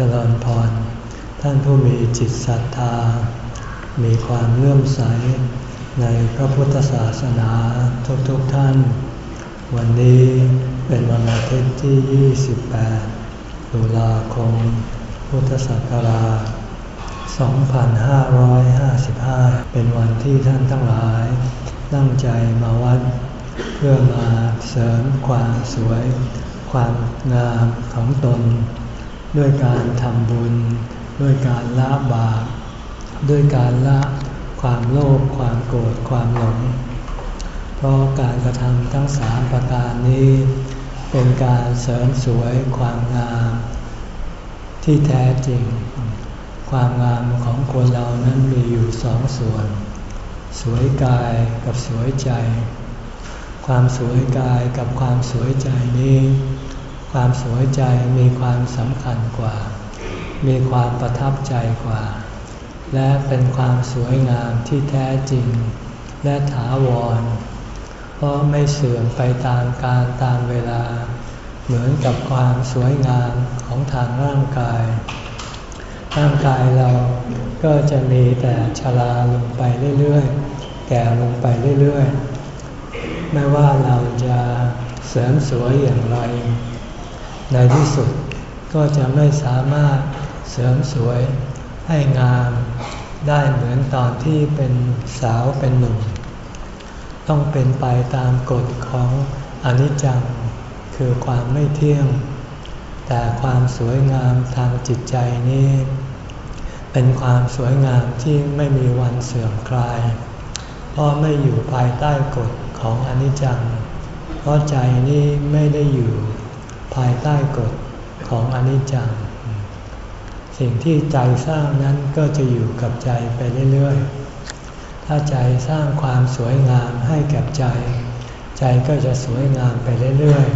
เจริญพร ท่านผู้มีจิตศรัทธา มีความเลื่อมใสในพระพุทธศาสนาทุกๆทท่าน วันนี้เป็นวันอาทิตย์ที่ 28 ตุลาคม พุทธศักราช 2555 เป็นวันที่ท่านทั้งหลาย ตั้งใจมาวัด เพื่อมาเสริมความสวย ความงามของตน ด้วยการทำบุญ ด้วยการละบาปด้วยการละความโลภความโกรธความหลง เพราะการกระทำทั้งสามประการนี้ เป็นการเสริมสวยความงาม ที่แท้จริง ความงามของคนเรานั้นมีอยู่สองส่วน สวยกายกับสวยใจ ความสวยกายกับความสวยใจนี้ ความสวยใจมีความสำคัญกว่า มีความประทับใจกว่า และเป็นความสวยงามที่แท้จริง และถาวร เพราะไม่เสื่อมไปตามการตามเวลา เหมือนกับความสวยงามของทางร่างกาย ร่างกายเราก็จะมีแต่ชราลงไปเรื่อยๆ แก่ลงไปเรื่อยๆ ไม่ว่าเราจะเสริมสวยอย่างไร ในที่สุดก็จะไม่สามารถเสริมสวยให้งามได้เหมือนตอนที่เป็นสาวเป็นหนุ่ม ต้องเป็นไปตามกฎของอนิจจัง คือความไม่เที่ยง แต่ความสวยงามทางจิตใจนี้ เป็นความสวยงามที่ไม่มีวันเสื่อมคลาย เพราะไม่อยู่ภายใต้กฎของอนิจจัง เพราะใจนี้ไม่ได้อยู่ ภายใต้กฎของอนิจจัง สิ่งที่ใจสร้างนั้นก็จะอยู่กับใจไปเรื่อยๆ ถ้าใจสร้างความสวยงามให้กับใจ ใจก็จะสวยงามไปเรื่อย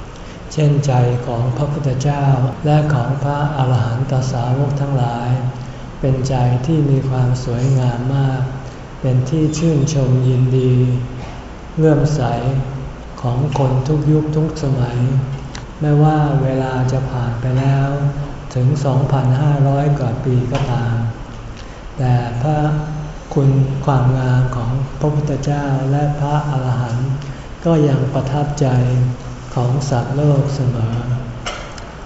ๆ เช่นใจของพระพุทธเจ้าและของพระอาหารหันตสาวกทั้งหลาย เป็นใจที่มีความสวยงามมาก เป็นที่ชื่นชมยินดีเลื่อมใสของคนทุกยุคทุกสมัย ไม่ว่าเวลาจะผ่านไปแล้วถึง 2,500 กว่าปีก็ตาม แต่พระคุณความงามของพระพุทธเจ้าและพระอาหารหันต์ก็ยังประทับใจของสัตว์โลกเสมอ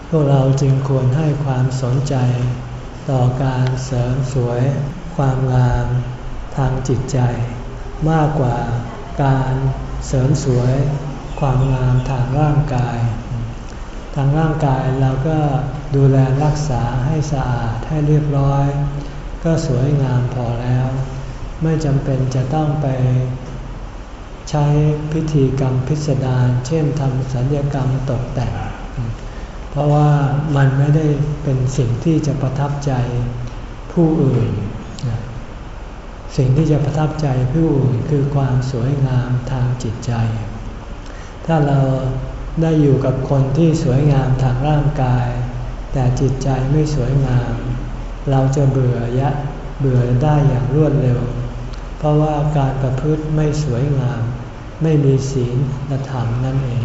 พวกเราจึงควรให้ความสนใจต่อการเสริมสวย ความงามทางจิตใจ มากกว่าการเสริมสวย ความงามทางร่างกาย ทางร่างกายเราก็ดูแลรักษาให้สะอาดให้เรียบร้อย ก็สวยงามพอแล้ว ไม่จำเป็นจะต้องไป ใช้พิธีกรรมพิสดารเช่นทำสัญญกรรมตกแต่ง เพราะว่ามันไม่ได้เป็นสิ่งที่จะประทับใจผู้อื่น สิ่งที่จะประทับใจผู้อื่นคือความสวยงามทางจิตใจ ถ้าเรา ได้อยู่กับคนที่สวยงามทางร่างกาย แต่จิตใจไม่สวยงาม เราจะเบื่อยะเบื่อได้อย่างรวดเร็ว เพราะว่าการประพฤติไม่สวยงาม ไม่มีศีลธรรมนั่นเอง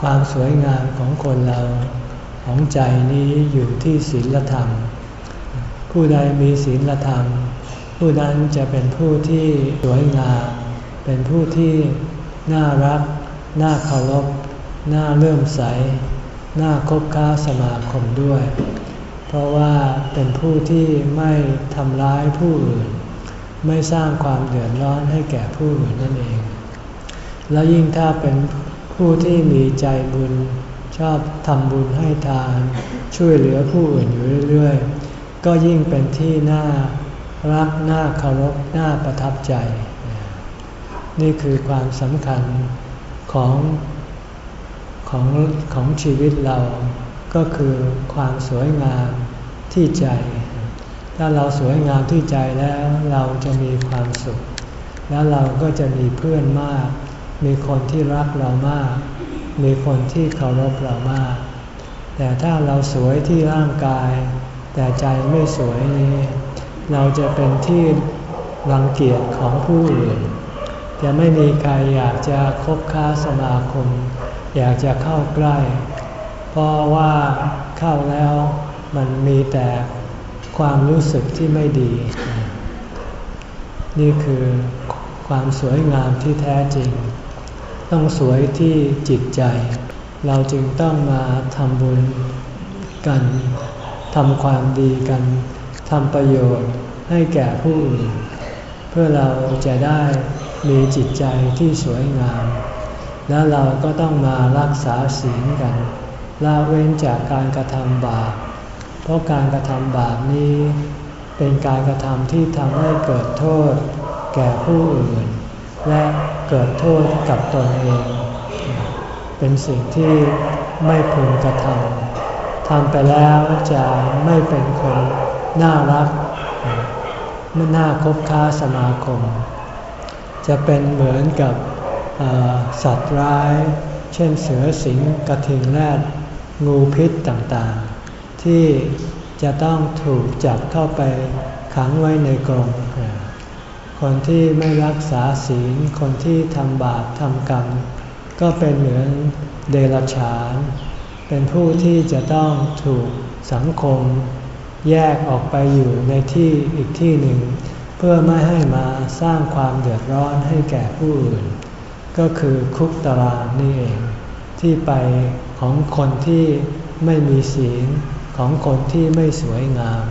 ความสวยงามของคนเราของใจนี้อยู่ที่ศีลธรรม ผู้ใดมีศีลธรรม ผู้นั้นจะเป็นผู้ที่สวยงาม เป็นผู้ที่น่ารัก น่าเคารพ น่าเลื่อมใสน่าคบค้าสมาคมด้วย เพราะว่าเป็นผู้ที่ไม่ทำร้ายผู้อื่น ไม่สร้างความเดือดร้อนให้แก่ผู้อื่นนั่นเอง แล้วยิ่งถ้าเป็นผู้ที่มีใจบุญชอบทำบุญให้ทาน ช่วยเหลือผู้อื่นอยู่เรื่อยๆ ก็ยิ่งเป็นที่น่ารักน่าเคารพน่าประทับใจ นี่คือความสำคัญของ ของของชีวิตเราก็คือความสวยงามที่ใจ ถ้าเราสวยงามที่ใจแล้วเราจะมีความสุข แล้วเราก็จะมีเพื่อนมาก มีคนที่รักเรามาก มีคนที่เคารพเรามาก แต่ถ้าเราสวยที่ร่างกาย แต่ใจไม่สวยนี้เราจะเป็นที่รังเกียจของผู้อื่น จะไม่มีใครอยากจะคบค้าสมาคม อยากจะเข้าใกล้ เพราะว่าเข้าแล้วมันมีแต่ความรู้สึกที่ไม่ดี นี่คือความสวยงามที่แท้จริง ต้องสวยที่จิตใจ เราจึงต้องมาทำบุญกันทำความดีกันทำประโยชน์ให้แก่ผู้อื่น เพื่อเราจะได้มีจิตใจที่สวยงาม แล้วเราก็ต้องมารักษาศีลกันละเว้นจากการกระทำบาป เพราะการกระทำบาปนี้ เป็นการกระทำที่ทำให้เกิดโทษ แก่ผู้อื่น และเกิดโทษกับตนเอง เป็นสิ่งที่ไม่พึงกระทำทำไปแล้วจะไม่เป็นคนน่ารักไม่น่าคบค้าสมาคม จะเป็นเหมือนกับ สัตว์ร้าย เช่นเสือสิงกระทิงแรดงูพิษต่างๆ ที่จะต้องถูกจับเข้าไปขังไว้ในกรงคนที่ไม่รักษาศีล คนที่ทำบาปทำกรรม ก็เป็นเหมือนเดรัจฉาน เป็นผู้ที่จะต้องถูกสังคม แยกออกไปอยู่ในที่อีกที่หนึ่ง เพื่อไม่ให้มาสร้างความเดือดร้อนให้แก่ผู้อื่น ก็คือคุกตารางนี่เอง ที่ไปของคนที่ไม่มีศีลของคนที่ไม่สวยงาม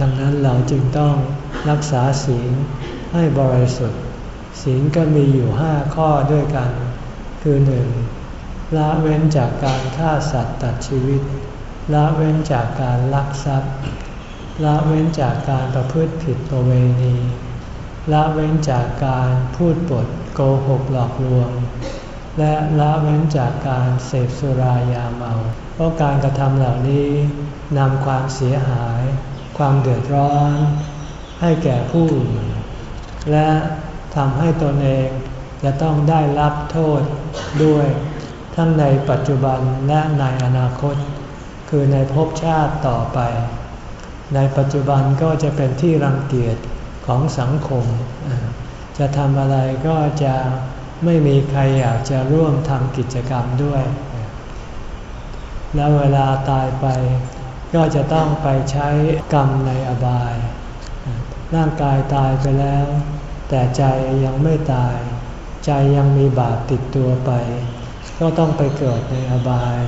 ดังนั้นเราจึงต้องรักษาศีลให้บริสุทธิ์ ศีลก็มีอยู่ห้าข้อด้วยกัน คือหนึ่งละเว้นจากการฆ่าสัตว์ตัดชีวิต ละเว้นจากการลักทรัพย์ ละเว้นจากการประพฤติผิดประเวณี ละเว้นจากการพูดปดโกหกหลอกลวง และละเว้นจากการเสพสุรายาเมา เพราะการกระทำเหล่านี้นำความเสียหาย ความเดือดร้อน ให้แก่ผู้อื่นและทำให้ตนเองจะต้องได้รับโทษด้วย ทั้งในปัจจุบันและในอนาคต คือในภพชาติต่อไป ในปัจจุบันก็จะเป็นที่รังเกียจ ของสังคม จะทำอะไรก็จะไม่มีใครอยากจะร่วมทำกิจกรรมด้วย แล้วเวลาตายไป ก็จะต้องไปใช้กรรมในอบาย ร่างกายตายไปแล้ว แต่ใจยังไม่ตาย ใจยังมีบาปติดตัวไป ก็ต้องไปเกิดในอบาย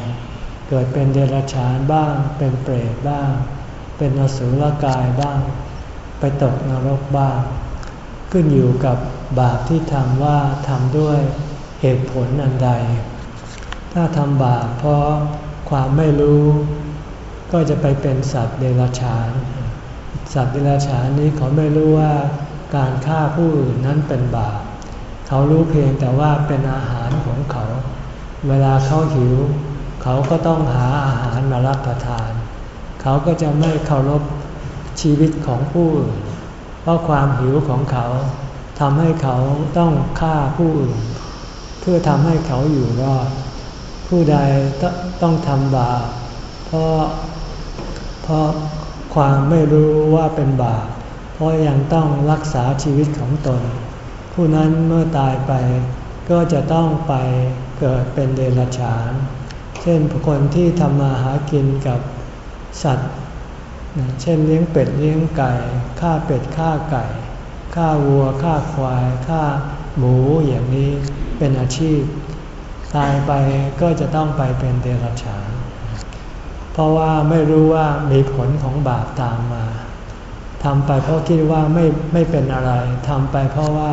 เกิดเป็นเดรัจฉานบ้าง เป็นเปรตบ้าง เป็นอสุรกายบ้าง ไปตกนรกบ้าง ขึ้นอยู่กับบาปที่ทำว่าทำด้วยเหตุผลอันใด ถ้าทำบาปเพราะความไม่รู้ ก็จะไปเป็นสัตว์เดรัจฉาน สัตว์เดรัจฉานนี้เขาไม่รู้ว่าการฆ่าผู้อื่นนั้นเป็นบาป เขารู้เพียงแต่ว่าเป็นอาหารของเขา เวลาเขาหิว เขาก็ต้องหาอาหารมารับประทาน เขาก็จะไม่เคารพ ชีวิตของผู้อื่นเพราะความหิวของเขาทำให้เขาต้องฆ่าผู้อื่น เพื่อทำให้เขาอยู่รอด ผู้ใดต้องทำบาปเพราะเพราะความไม่รู้ว่าเป็นบาปเพราะยังต้องรักษาชีวิตของตน ผู้นั้นเมื่อตายไปก็จะต้องไปเกิดเป็นเดรัจฉาน เช่นคนที่ทำมาหากินกับสัตว์ เช่นเลี้ยงเป็ดเลี้ยงไก่ฆ่าเป็ดฆ่าไก่ฆ่าวัวฆ่าควายฆ่าหมูอย่างนี้เป็นอาชีพ ตายไปก็จะต้องไปเป็นเดรัจฉานเพราะว่าไม่รู้ว่ามีผลของบาปตามมาทำไปเพราะคิดว่าไม่ไม่เป็นอะไรทำไปเพราะว่า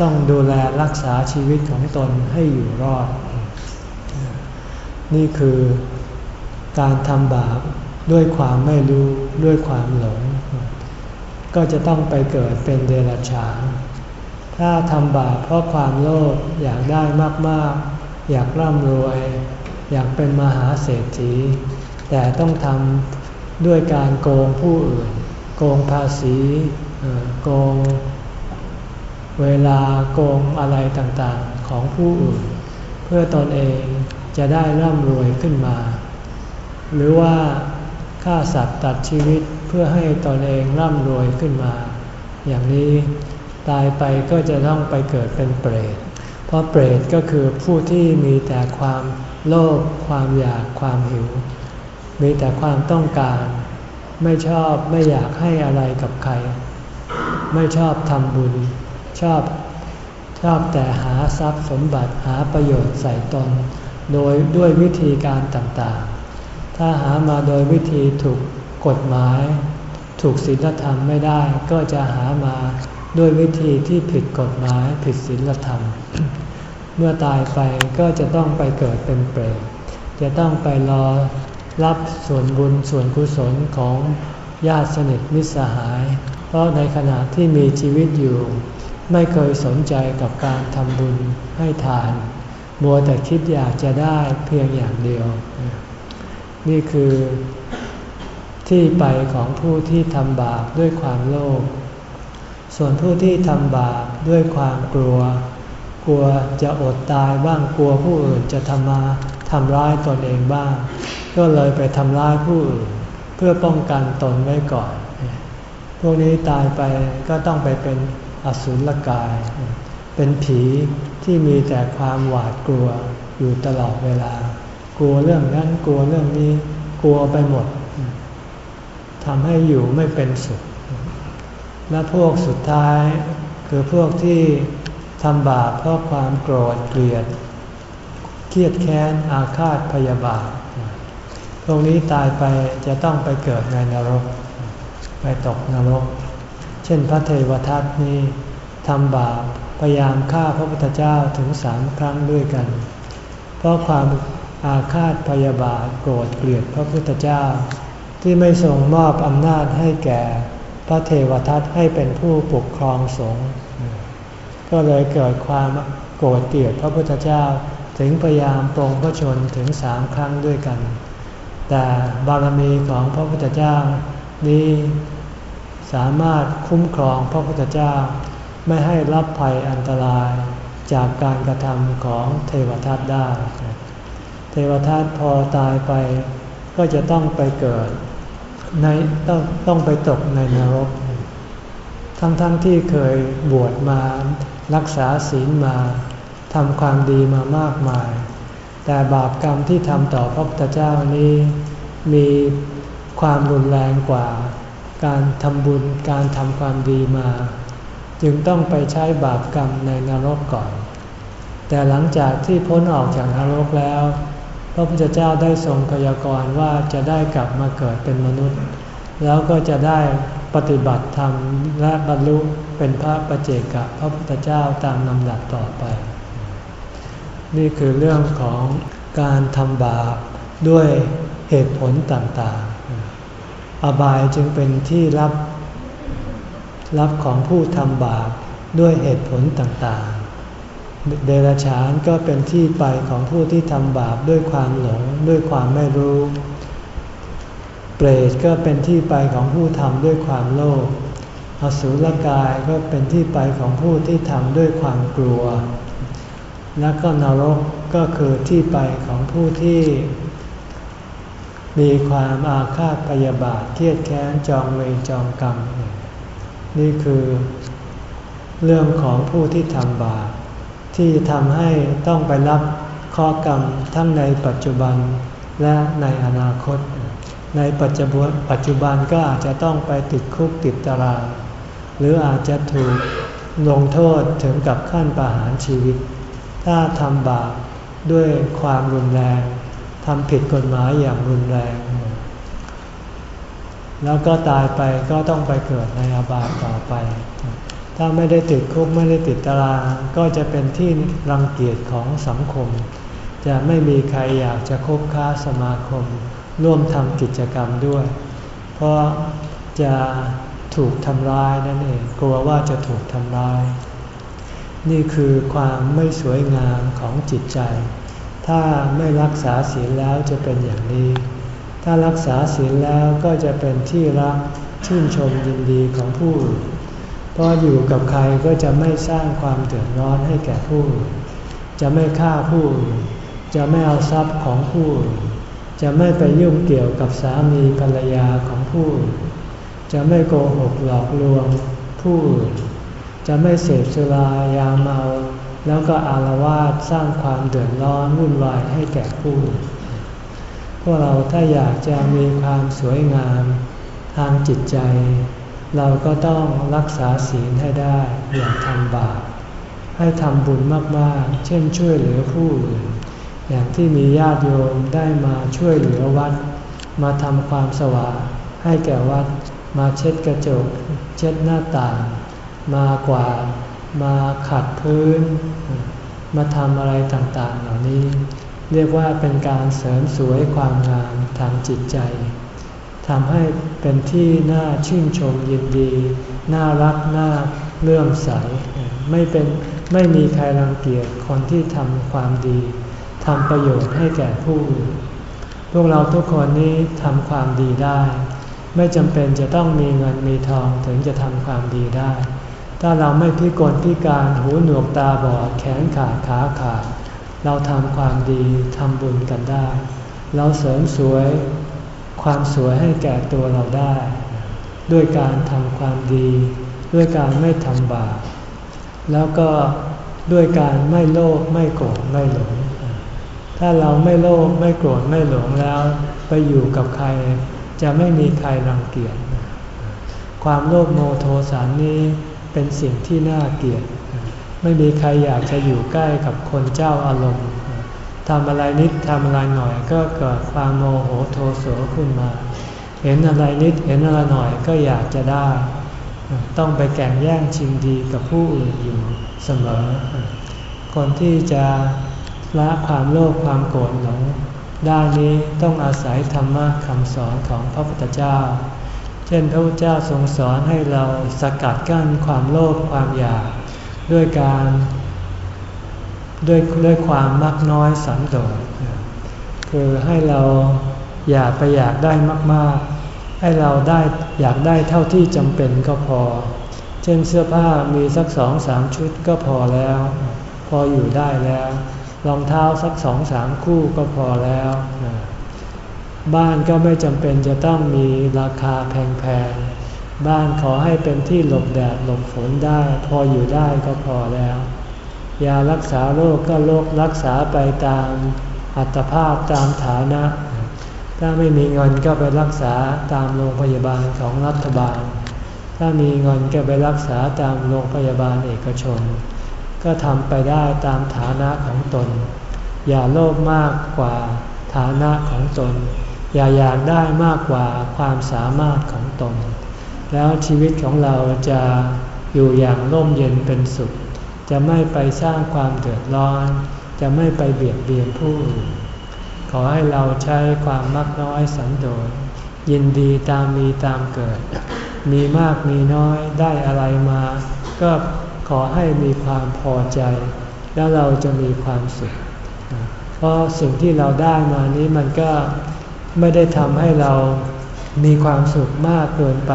ต้องดูแลรักษาชีวิตของตนให้อยู่รอด นี่คือการทำบาป ด้วยความไม่รู้ด้วยความหลง ก็จะต้องไปเกิดเป็นเดรัจฉาน ถ้าทำบาปเพราะความโลภอยากได้มากๆ อยากร่ำรวย อยากเป็นมหาเศรษฐี แต่ต้องทำด้วยการโกงผู้อื่น โกงภาษีโกงเวลาโกงอะไรต่างๆของผู้อื่น เพื่อตอนเองจะได้ร่ำรวยขึ้นมา หรือว่า ฆ่าสัตว์ตัดชีวิตเพื่อให้ตนเองร่ำรวยขึ้นมา อย่างนี้ตายไปก็จะต้องไปเกิดเป็นเปรต เพราะเปรตก็คือผู้ที่มีแต่ความโลภความอยากความหิว มีแต่ความต้องการ ไม่ชอบไม่อยากให้อะไรกับใคร ไม่ชอบทำบุญ ชอบชอบแต่หาทรัพย์สมบัติหาประโยชน์ใส่ตน โดยด้วยวิธีการต่างๆ ถ้าหามาโดยวิธีถูกกฎหมาย ถูกศีลธรรมไม่ได้ ก็จะหามาด้วยวิธีที่ผิดกฎหมายผิดศีลธรรม เมื่อตายไปก็จะต้องไปเกิดเป็นเปรตจะต้องไปรอรับส่วนบุญส่วนกุศลของญาติสนิทมิตรสหาย เพราะในขณะที่มีชีวิตอยู่ ไม่เคยสนใจกับการทำบุญให้ทาน มัวแต่คิดอยากจะได้เพียงอย่างเดียว นี่คือที่ไปของผู้ที่ทำบาปด้วยความโลภ ส่วนผู้ที่ทำบาปด้วยความกลัว กลัวจะอดตายบ้าง กลัวผู้อื่นจะทำมาทำร้ายตนเองบ้าง ก็เลยไปทำร้ายผู้อื่น เพื่อป้องกันตนไว้ก่อน พวกนี้ตายไปก็ต้องไปเป็นอสุรกาย เป็นผีที่มีแต่ความหวาดกลัวอยู่ตลอดเวลา กลัวเรื่องนั้นกลัวเรื่องนี้กลัวไปหมดทำให้อยู่ไม่เป็นสุข และพวกสุดท้าย คือพวกที่ทำบาปเพราะความโกรธเกลียด เครียดแค้นอาฆาตพยาบาทพวกนี้ตายไปจะต้องไปเกิดในนรก ไปตกนรก เช่นพระเทวทัตนี้ทำบาปพยายามฆ่าพระพุทธเจ้าถึงสามครั้งด้วยกัน เพราะความ อาฆาตพยาบาทโกรธเกลียดพระพุทธเจ้า ที่ไม่ทรงมอบอำนาจให้แก่พระเทวทัตให้เป็นผู้ปกครองสงฆ์ก็เลยเกิดความโกรธเกลียดพระพุทธเจ้าถึงพยายามปรงพระชนถึงสามครั้งด้วยกัน แต่บารมีของพระพุทธเจ้านี้สามารถคุ้มครองพระพุทธเจ้า ไม่ให้รับภัยอันตรายจากการกระทำของเทวทัตได้ เทวทัตพอตายไป ก็จะต้องไปเกิดในต้องต้องไปตกในนรก ทั้งๆทที่เคยบวชมารักษาศีลมาทำความดีมามากมาย แต่บาปกรรมที่ทำต่อพระพุทธเจ้านี้มีความรุนแรงกว่า การทำบุญการทำความดีมา จึงต้องไปใช้บาปกรรมในนรกก่อน แต่หลังจากที่พ้นออกจากนรกแล้ว พระพุทธเจ้าได้ทรงพยากรณ์ว่าจะได้กลับมาเกิดเป็นมนุษย์ แล้วก็จะได้ปฏิบัติธรรมและบรรลุเป็นพระประเจกะพระพุทธเจ้าตามลำดับต่อไป นี่คือเรื่องของการทำบาปด้วยเหตุผลต่างๆ อบายจึงเป็นที่รับรับของผู้ทำบาปด้วยเหตุผลต่างๆ เดรัจฉานก็เป็นที่ไปของผู้ที่ทำบาปด้วยความหลงด้วยความไม่รู้ เปรตก็เป็นที่ไปของผู้ทำด้วยความโลภ อสุรกายก็เป็นที่ไปของผู้ที่ทำด้วยความกลัว และก็นรกก็คือที่ไปของผู้ที่ มีความอาฆาตพยาบาทเครียดแค้นจองเวรจองกรรม นี่คือ เรื่องของผู้ที่ทำบาป ที่ทำให้ต้องไปรับข้อกรรมทั้งในปัจจุบันและในอนาคต ในปัจจุบันปัจจุบันก็อาจจะต้องไปติดคุกติดตาราง หรืออาจจะถูกลงโทษถึงกับขั้นประหารชีวิต ถ้าทำบาปด้วยความรุนแรงทำผิดกฎหมายอย่างรุนแรง แล้วก็ตายไปก็ต้องไปเกิดในอบายต่อไป ถ้าไม่ได้ติดคุกไม่ได้ติดตารางก็จะเป็นที่รังเกียจของสังคม จะไม่มีใครอยากจะคบค้าสมาคม ร่วมทำกิจกรรมด้วย เพราะจะถูกทำร้ายนั่นเองกลัวว่าจะถูกทำร้าย นี่คือความไม่สวยงามของจิตใจ ถ้าไม่รักษาศีลแล้วจะเป็นอย่างนี้ ถ้ารักษาศีลแล้วก็จะเป็นที่รักชื่นชมยินดีของผู้อื่น เพราะอยู่กับใครก็จะไม่สร้างความเดือดร้อนให้แก่ผู้อื่นจะไม่ฆ่าผู้อื่นจะไม่เอาทรัพย์ของผู้อื่นจะไม่ไปยุ่งเกี่ยวกับสามีภรรยาของผู้อื่นจะไม่โกหกหลอกลวงผู้อื่นจะไม่เสพสุรายาเมา แล้วก็อารวาสสร้างความเดือดร้อนวุ่นวายให้แก่ผู้พวกเราถ้าอยากจะมีความสวยงามทางจิตใจ เราก็ต้องรักษาศีลให้ได้อย่าทำบาปให้ทำบุญมากๆ เช่นช่วยเหลือผู้อื่น อย่างที่มีญาติโยมได้มาช่วยเหลือวัด มาทำความสว่างให้แก่วัด มาเช็ดกระจก เช็ดหน้าต่าง มากวาดมาขัดพื้น มาทำอะไรต่างๆ เหล่านี้ เรียกว่าเป็นการเสริมสวยความงามทางจิตใจ ทำให้เป็นที่น่าชื่นชมยินดี น่ารักน่าเลื่อมใส ไม่เป็นไม่มีใครรังเกียจคนที่ทำความดีทำประโยชน์ให้แก่ผู้อื่นพวกเราทุกคนนี้ทำความดีได้ ไม่จำเป็นจะต้องมีเงินมีทองถึงจะทำความดีได้ ถ้าเราไม่พิกลพิการหูหนวกตาบอดแขนขาดขาขาดเราทำความดีทำบุญกันได้ เราเสริมสวย ความสวยให้แก่ตัวเราได้ ด้วยการทำความดี ด้วยการไม่ทำบาปแล้วก็ด้วยการไม่โลภไม่โกรธไม่หลง ถ้าเราไม่โลภไม่โกรธไม่หลงแล้ว ไปอยู่กับใครจะไม่มีใครรังเกียจความโลภโมโทสานนี้เป็นสิ่งที่น่าเกลียด ไม่มีใครอยากจะอยู่ใกล้กับคนเจ้าอารมณ์ ทำอะไรนิดทำอะไรหน่อยก็เกิดความโมโหโทโสขึ้นมา เห็นอะไรนิดเห็นอะไรหน่อยก็อยากจะได้ ต้องไปแข่งแย่งชิงดีกับผู้อื่นอยู่เสมอ คนที่จะละความโลภความโกรธหลงด้านนี้ต้องอาศัยธรรมะคำสอนของพระพุทธเจ้า เช่นพระพุทธเจ้าทรงสอนให้เราสกัดกั้นความโลภความอยาก ด้วยการ ด้วยด้วยความมักน้อยสันโดษคือให้เราอยากไปอยากได้มาก ๆ ให้เราได้อยากได้เท่าที่จำเป็นก็พอ เช่นเสื้อผ้ามีสักสองสามชุดก็พอแล้ว พออยู่ได้แล้วรองเท้าสักสองสามคู่ก็พอแล้ว บ้านก็ไม่จำเป็นจะต้องมีราคาแพงๆบ้านขอให้เป็นที่หลบแดดหลบฝนได้ พออยู่ได้ก็พอแล้ว ยารักษาโรคก็โรครักษาไปตามอัตภาพตามฐานะ ถ้าไม่มีเงินก็ไปรักษาตามโรงพยาบาลของรัฐบาล ถ้ามีเงินก็ไปรักษาตามโรงพยาบาลเอกชน ก็ทำไปได้ตามฐานะของตน อย่าโลภมากกว่าฐานะของตน อย่าอยากได้มากกว่าความสามารถของตน แล้วชีวิตของเราจะอยู่อย่างร่มเย็นเป็นสุข จะไม่ไปสร้างความเดือดร้อน จะไม่ไปเบียดเบียนผู้อื่นขอให้เราใช้ความมักน้อยสันโดษยินดีตามมีตามเกิด มีมากมีน้อยได้อะไรมา ก็ขอให้มีความพอใจ แล้วเราจะมีความสุข เพราะสิ่งที่เราได้มานี้มันก็ไม่ได้ทำให้เรามีความสุขมากเกินไป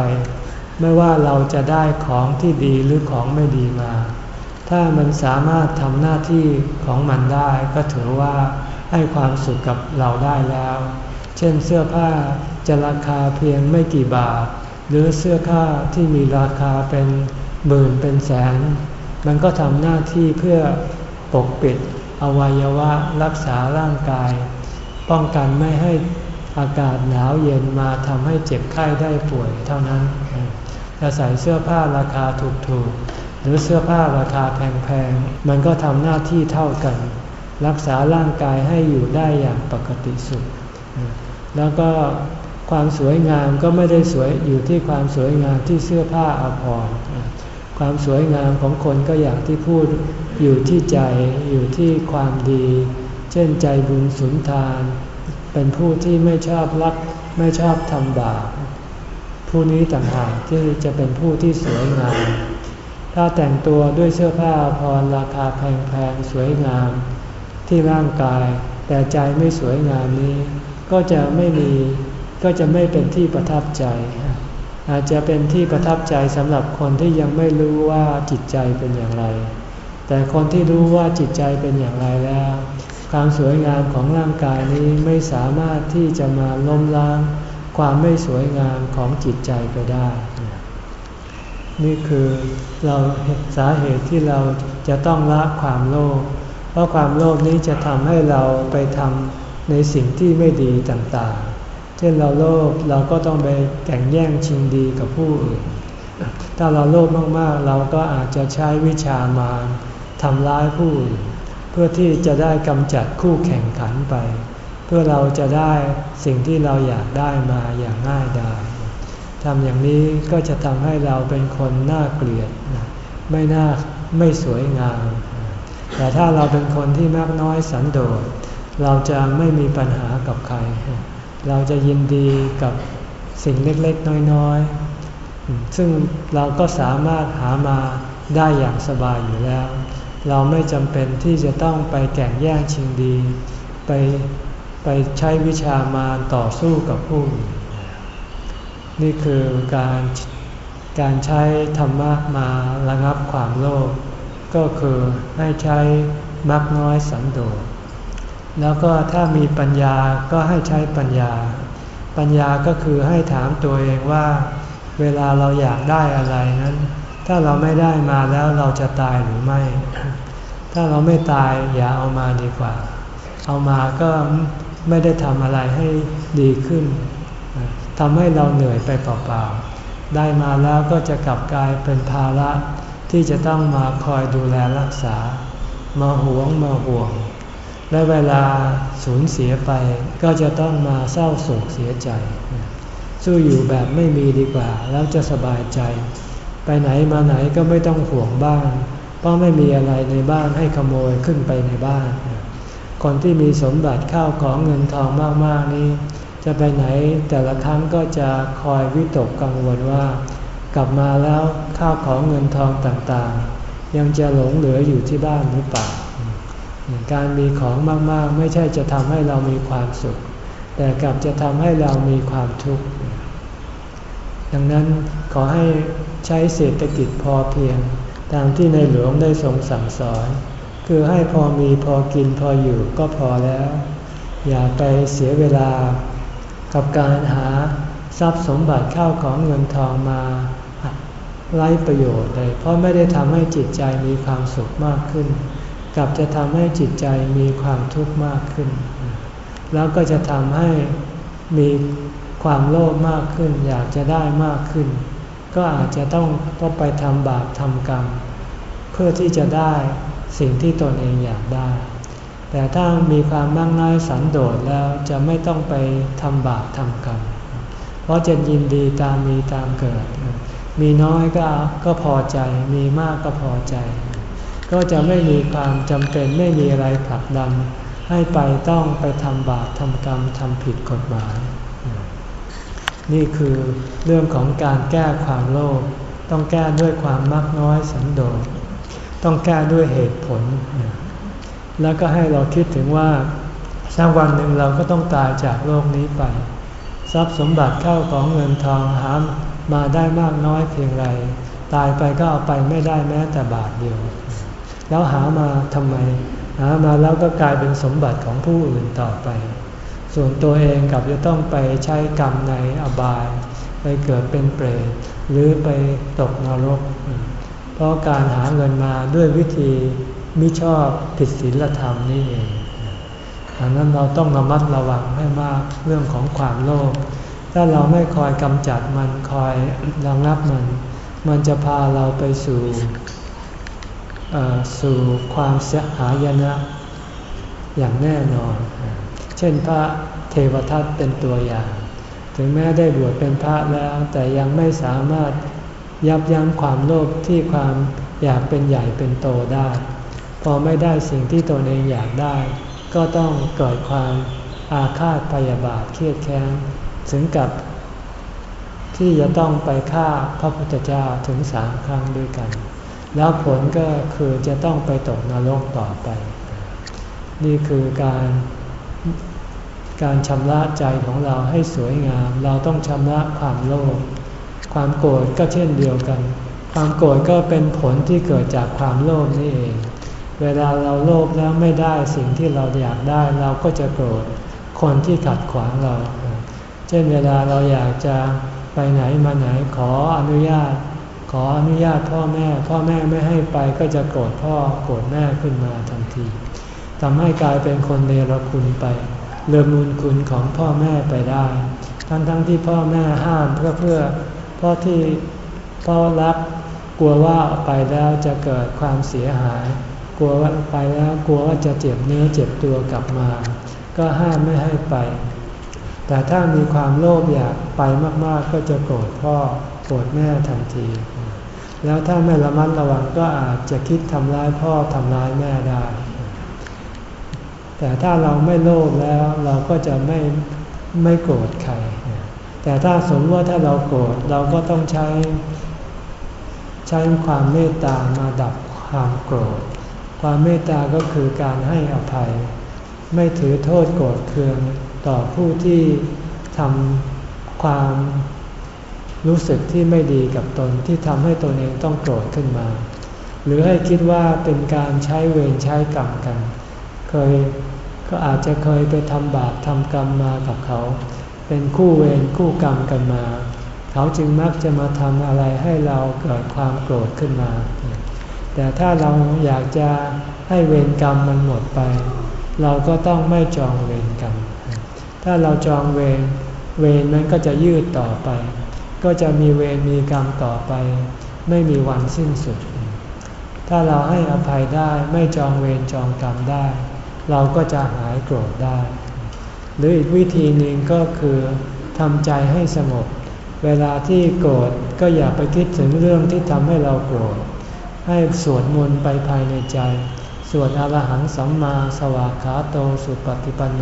ไม่ว่าเราจะได้ของที่ดีหรือของไม่ดีมา ถ้ามันสามารถทำหน้าที่ของมันได้ก็ถือว่าให้ความสุขกับเราได้แล้ว เช่นเสื้อผ้าจะราคาเพียงไม่กี่บาท หรือเสื้อผ้าที่มีราคาเป็นหมื่นเป็นแสน มันก็ทำหน้าที่เพื่อปกปิดอวัยวะรักษาร่างกาย ป้องกันไม่ให้อากาศหนาวเย็นมาทำให้เจ็บไข้ได้ป่วยเท่านั้นจะใส่เสื้อผ้าราคาถูกห รือเสื้อผ้าราคาแพงๆ มันก็ทำหน้าที่เท่ากัน รักษาร่างกายให้อยู่ได้อย่างปกติสุข แล้วก็ความสวยงามก็ไม่ได้สวยอยู่ที่ความสวยงามที่เสื้อผ้าอาภรณ์ความสวยงามของคนก็อย่างที่พูดอยู่ที่ใจอยู่ที่ความดี เช่นใจบุญสุนทาน เป็นผู้ที่ไม่ชอบรักไม่ชอบทำบาปผู้นี้ต่างหากที่จะเป็นผู้ที่สวยงาม ถ้าแต่งตัวด้วยเสื้อผ้าพรราคาแพงๆสวยงาม ที่ร่างกาย แต่ใจไม่สวยงามนี้ ก็จะไม่มีก็จะไม่เป็นที่ประทับใจ อาจจะเป็นที่ประทับใจสำหรับคนที่ยังไม่รู้ว่าจิตใจเป็นอย่างไร แต่คนที่รู้ว่าจิตใจเป็นอย่างไรแล้ว ความสวยงามของร่างกายนี้ไม่สามารถที่จะมาล้มล้าง ความไม่สวยงามของจิตใจไปได้ นี่คือเราสาเหตุที่เราจะต้องละความโลภ เพราะความโลภนี้จะทำให้เราไปทำในสิ่งที่ไม่ดีต่างๆ เช่นเราโลภเราก็ต้องไปแข่งแย่งชิงดีกับผู้อื่น ถ้าเราโลภมากๆ เราก็อาจจะใช้วิชามารทำร้ายผู้อื่น เพื่อที่จะได้กำจัดคู่แข่งขันไป เพื่อเราจะได้สิ่งที่เราอยากได้มาอย่างง่ายดาย ทำอย่างนี้ก็จะทำให้เราเป็นคนน่าเกลียดไม่น่าไม่สวยงาม แต่ถ้าเราเป็นคนที่มากน้อยสันโดษ เราจะไม่มีปัญหากับใคร เราจะยินดีกับสิ่งเล็กๆ น้อยๆ ซึ่งเราก็สามารถหามาได้อย่างสบายอยู่แล้ว เราไม่จำเป็นที่จะต้องไปแข่งแย่งชิงดี ไปไปใช้วิชามารต่อสู้กับผู้นี่น นี่คือการการใช้ธรรมะมาระงับความโลภก็คือให้ใช้มักน้อยสันโดษแล้วก็ถ้ามีปัญญาก็ให้ใช้ปัญญา ปัญญาก็คือให้ถามตัวเองว่า เวลาเราอยากได้อะไรนั้น ถ้าเราไม่ได้มาแล้วเราจะตายหรือไม่ ถ้าเราไม่ตายอย่าเอามาดีกว่า เอามาก็ไม่ได้ทำอะไรให้ดีขึ้น ทำให้เราเหนื่อยไปเปล่าๆ ได้มาแล้วก็จะกลับกลายเป็นภาระที่จะต้องมาคอยดูแลรักษา มาหวงมาห่วง และเวลาสูญเสียไปก็จะต้องมาเศร้าโศกเสียใจ สู้อยู่แบบไม่มีดีกว่า แล้วจะสบายใจ ไปไหนมาไหนก็ไม่ต้องห่วงบ้าน เพราะไม่มีอะไรในบ้านให้ขโมยขึ้นไปในบ้าน คนที่มีสมบัติข้าวของเงินทองมากๆนี้ จะไปไหนแต่ละครั้งก็จะคอยวิตกกังวลว่า กลับมาแล้วข้าวของเงินทองต่างๆ ยังจะหลงเหลืออยู่ที่บ้านหรือเปล่า การมีของมากๆ ไม่ใช่จะทำให้เรามีความสุข แต่กลับจะทำให้เรามีความทุกข์ ดังนั้นขอให้ใช้เศรษฐกิจพอเพียง ตามที่ในหลวงได้ทรงสั่งสอน คือให้พอมีพอกินพออยู่ก็พอแล้ว อย่าไปเสียเวลา กับการหาทรัพย์สมบัติเข้าของเงินทองมาไร้ประโยชน์เลย เพราะไม่ได้ทำให้จิตใจมีความสุขมากขึ้น กลับจะทำให้จิตใจมีความทุกข์มากขึ้น แล้วก็จะทำให้มีความโลภมากขึ้น อยากจะได้มากขึ้น ก็อาจจะต้องต้องไปทำบาปทำกรรม เพื่อที่จะได้สิ่งที่ตนเองอยากได้ แต่ถ้ามีความมั่งน้อยสันโดษแล้วจะไม่ต้องไปทำบาปทำกรรม เพราะจะยินดีตามมีตามเกิด มีน้อยก็ก็พอใจ มีมากก็พอใจ ก็จะไม่มีความจำเป็นไม่มีอะไรผลักดันให้ไปต้องไปทำบาปทำกรรมทำผิดกฎหมาย นี่คือเรื่องของการแก้ความโลภต้องแก้ด้วยความมักน้อยสันโดษต้องแก้ด้วยเหตุผล แล้วก็ให้เราคิดถึงว่าสักวันหนึ่งเราก็ต้องตายจากโลกนี้ไป ทรัพย์สมบัติเข้าของเงินทองหามาได้มากน้อยเพียงไร ตายไปก็เอาไปไม่ได้แม้แต่บาทเดียว แล้วหามาทำไม หามาแล้วก็กลายเป็นสมบัติของผู้อื่นต่อไป ส่วนตัวเองกับจะต้องไปใช้กรรมในอบาย ไปเกิดเป็นเปรตหรือไปตกนรก เพราะการหาเงินมาด้วยวิธี มิชอบผิดศีลธรรมนี่เองดังนั้นเราต้องระมัดระวังให้มากเรื่องของความโลภ ถ้าเราไม่คอยกำจัดมันคอยระงับมัน มันจะพาเราไปสู่สู่ความเสียหายนะอย่างแน่นอน เช่นพระเทวทัตเป็นตัวอย่าง ถึงแม้ได้บวชเป็นพระแล้ว แต่ยังไม่สามารถยับยั้งความโลภที่ความอยากเป็นใหญ่เป็นโตได้ พอไม่ได้สิ่งที่ตนเองอยากได้ ก็ต้องเกิดความอาฆาตพยาบาทเครียดแค้นถึงกับที่จะต้องไปฆ่าพระพุทธเจ้าถึงสามครั้งด้วยกัน แล้วผลก็คือจะต้องไปตกนรกต่อไป นี่คือการการชำระใจของเราให้สวยงาม เราต้องชำระความโลภความโกรธก็เช่นเดียวกัน ความโกรธก็เป็นผลที่เกิดจากความโลภนี่เอง เวลาเราโลภแล้วไม่ได้สิ่งที่เราอยากได้เราก็จะโกรธคนที่ขัดขวางเรา เช่นเวลาเราอยากจะไปไหนมาไหนขออนุญาต ขออนุญาตพ่อแม่ พ่อแม่ไม่ให้ไปก็จะโกรธพ่อโกรธแม่ขึ้นมาทันทีทำให้กลายเป็นคนเนรคุณไปเลือมูลคุณของพ่อแม่ไปได้ ทั้งๆทที่พ่อแม่ห้ามเพื่อเพื่อเพราะที่พ่อรักกลัวว่าไปแล้วจะเกิดความเสียหาย กลัวว่าไปแล้วกลัวว่าจะเจ็บเนื้อเจ็บตัวกลับมา ก็ห้ามไม่ให้ไป แต่ถ้ามีความโลภอยากไปมากๆ ก็จะโกรธพ่อโกรธแม่ทันที แล้วถ้าไม่ระมัดระวังก็อาจจะคิดทำร้ายพ่อทำร้ายแม่ได้ แต่ถ้าเราไม่โลภแล้วเราก็จะไม่ไม่โกรธใคร แต่ถ้าสมมติว่าถ้าเราโกรธเราก็ต้องใช้ ใช้ความเมตตามาดับความโกรธ ความเมตตาก็คือการให้อภัย ไม่ถือโทษโกรธเคืองต่อผู้ที่ทำความรู้สึกที่ไม่ดีกับตนที่ทำให้ตนเองต้องโกรธขึ้นมา หรือให้คิดว่าเป็นการใช้เวรใช้กรรมกัน เคยก็อาจจะเคยไปทำบาปทำกรรมมากับเขา เป็นคู่เวรคู่กรรมกันมา เขาจึงมักจะมาทำอะไรให้เราเกิดความโกรธขึ้นมา แต่ถ้าเราอยากจะให้เวรกรรมมันหมดไป เราก็ต้องไม่จองเวรกรรม ถ้าเราจองเวรเวรนั้นก็จะยืดต่อไป ก็จะมีเวรมีกรรมต่อไป ไม่มีวันสิ้นสุด ถ้าเราให้อภัยได้ไม่จองเวรจองกรรมได้ เราก็จะหายโกรธได้ หรืออีกวิธีหนึ่งก็คือทำใจให้สงบเวลาที่โกรธก็อย่าไปคิดถึงเรื่องที่ทำให้เราโกรธ ให้สวดมนต์ไปภายในใจ สวดอรหังสัมมาสวากขาโตสุปฏิปันโน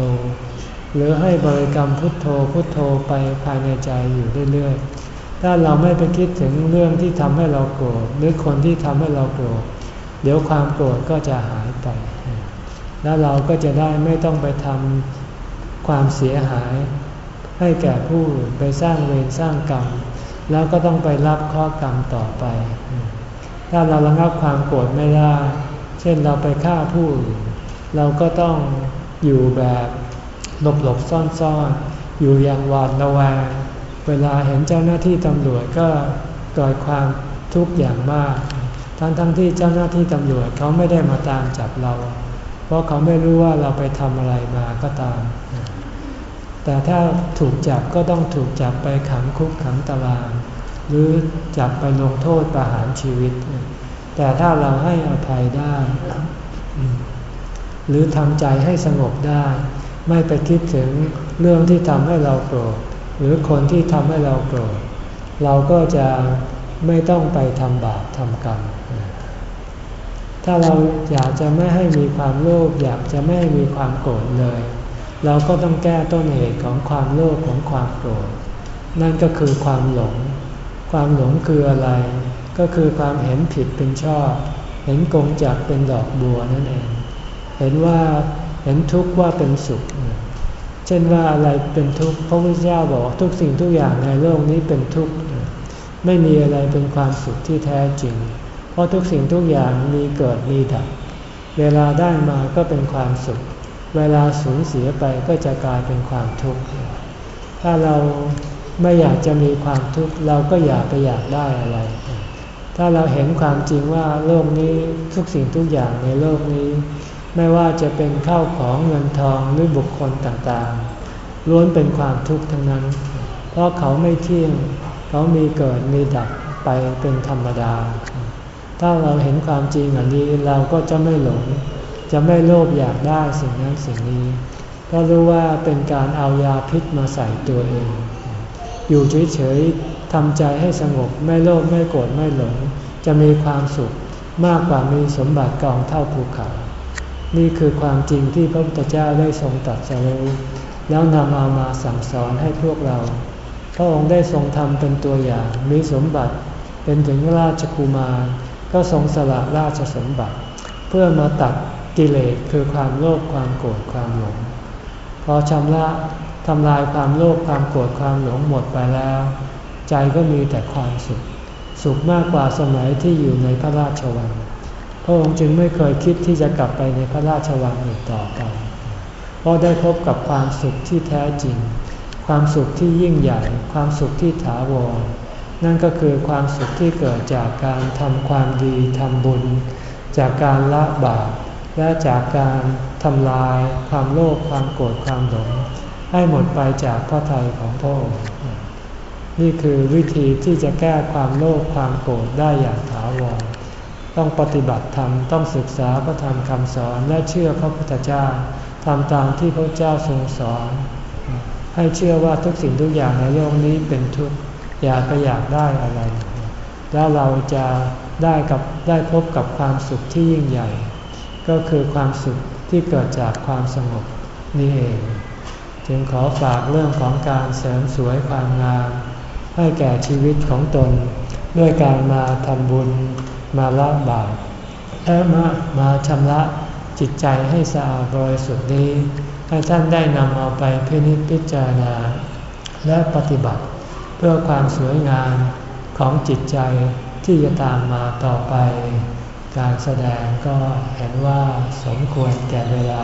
หรือให้บริกรรมพุทโธพุทโธไปภายในใจอยู่เรื่อยๆ ถ้าเราไม่ไปคิดถึงเรื่องที่ทำให้เราโกรธหรือคนที่ทำให้เราโกรธเดี๋ยวความโกรธก็จะหายไป แล้วเราก็จะได้ไม่ต้องไปทำความเสียหาย ให้แก่ผู้ไปสร้างเวรสร้างกรรม แล้วก็ต้องไปรับข้อกรรมต่อไป ถ้าเราระงับความโกรธไม่ได้ เช่นเราไปฆ่าผู้อื่นเราก็ต้องอยู่แบบหลบหลบซ่อนซ่อนอยู่อย่างหวาดระแวง เวลาเห็นเจ้าหน้าที่ตำรวจก็เกิดความทุกข์อย่างมาก ทั้งทั้งที่เจ้าหน้าที่ตำรวจเขาไม่ได้มาตามจับเรา เพราะเขาไม่รู้ว่าเราไปทำอะไรมาก็ตาม แต่ถ้าถูกจับก็ต้องถูกจับไปขังคุกขังตาราง หรือจับไปลงโทษประหารชีวิต แต่ถ้าเราให้อภัยได้ หรือทำใจให้สงบได้ ไม่ไปคิดถึงเรื่องที่ทำให้เราโกรธ หรือคนที่ทำให้เราโกรธ เราก็จะไม่ต้องไปทำบาปทำกรรม ถ้าเราอยากจะไม่ให้มีความโลภอยากจะไม่ให้มีความโกรธเลย เราก็ต้องแก้ต้นเหตุของความโลภของความโกรธ นั่นก็คือความหลง ความหลงคืออะไร ก็คือความเห็นผิดเป็นชอบ เห็นกงจักเป็นดอกบัวนั่นเอง เห็นว่าเห็นทุกข์ว่าเป็นสุข เช่นว่าอะไรเป็นทุกข์พระพุทธเจ้าบอกทุกสิ่งทุกอย่างในโลกนี้เป็นทุกข์ไม่มีอะไรเป็นความสุขที่แท้จริง เพราะทุกสิ่งทุกอย่างมีเกิดมีดับ เวลาได้มาก็เป็นความสุข เวลาสูญเสียไปก็จะกลายเป็นความทุกข์ ถ้าเรา ไม่อยากจะมีความทุกข์เราก็อย่าไปอยากได้อะไร ถ้าเราเห็นความจริงว่าโลกนี้ทุกสิ่งทุกอย่างในโลกนี้ ไม่ว่าจะเป็นข้าวของเงินทองหรือบุคคลต่างๆ ล้วนเป็นความทุกข์ทั้งนั้น เพราะเขาไม่เที่ยงเขามีเกิดมีดับไปเป็นธรรมดา ถ้าเราเห็นความจริงอันนี้เราก็จะไม่หลง จะไม่โลภอยากได้สิ่งนั้นสิ่งนี้ก็รู้ว่าเป็นการเอายาพิษมาใส่ตัวเอง อยู่เฉยๆทำใจให้สงบไม่โลภไม่โกรธไม่หลง จะมีความสุขมากกว่ามีสมบัติกองเท่าภูเขา นี่คือความจริงที่พระพุทธเจ้าได้ทรงตรัสรู้แล้วนำเอามาสั่งสอนให้พวกเรา พระองค์ได้ทรงทำเป็นตัวอย่าง มีสมบัติ เป็นถึงราชกุมาร ก็ทรงสละราชสมบัติ เพื่อมาตัดกิเลสคือความโลภความโกรธความหลง พอชำระ ทำลายความโลภความโกรธความหลงหมดไปแล้ว ใจก็มีแต่ความสุข สุขมากกว่าสมัยที่อยู่ในพระราชวังพระองค์จึงไม่เคยคิดที่จะกลับไปในพระราชวังอีกต่อไปเพราะได้พบกับความสุขที่แท้จริง ความสุขที่ยิ่งใหญ่ ความสุขที่ถาวร นั่นก็คือความสุขที่เกิดจากการทำความดีทำบุญ จากการละบาปและจากการทำลายความโลภความโกรธความหลง ให้หมดไปจากพระทัยของพระองค์นี่คือวิธีที่จะแก้ความโลภความโกรธได้อย่างถาวรต้องปฏิบัติธรรมต้องศึกษาพระธรรมคำสอนและเชื่อพระพุทธเจ้าทำตามที่พระเจ้าทรงสอน ให้เชื่อว่าทุกสิ่งทุกอย่างในโลกนี้เป็นทุกข์อย่าไปอยากได้อะไร แล้วเราจะได้กับได้พบกับความสุขที่ยิ่งใหญ่ ก็คือความสุขที่เกิดจากความสงบนี่เอง จึงขอฝากเรื่องของการเสริมสวยความงามให้แก่ชีวิตของตน ด้วยการมาทำบุญมาละบาปและมามาชำระจิตใจให้สะอาดบริสุทธิ์นี้ให้ท่านได้นำเอาไปพินิจพิจารณา และปฏิบัติเพื่อความสวยงามของจิตใจที่จะตามมาต่อไป การแสดงก็เห็นว่าสมควรแก่เวลา